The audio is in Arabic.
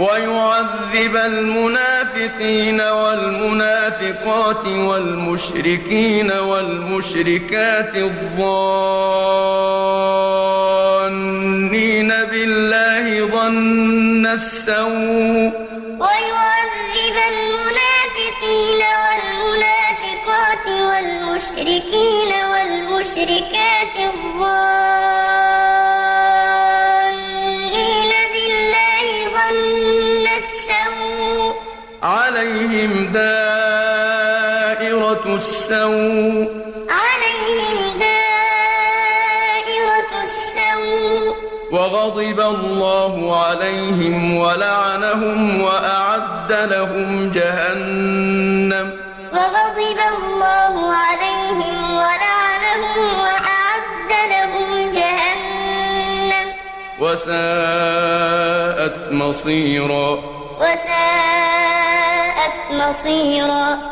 وَيُعَذِّبَ الْمُنَافِقِينَ وَالْمُنَافِقَاتِ وَالْمُشْرِكِينَ وَالْمُشْرِكَاتِ الظَّانِّينَ بِاللَّهِ ظَنَّ السَّوْءِ. وَيُعَذِّبَ الْمُنَافِقِينَ وَالْمُنَافِقَاتِ وَالْمُشْرِكِينَ وَالْمُشْرِكَاتِ الظَّانِّينَ بِاللَّهِ ظَنَّ السَّوْءِ ۚ. عَلَيْهِمْ دَائِرَةُ السَّوْءِ ۖ. وَغَضِبَ اللَّهُ عَلَيْهِمْ وَلَعَنَهُمْ وَأَعَدَّ لَهُمْ جَهَنَّمَ ۖ. وَسَاءَتْ مَصِيرًا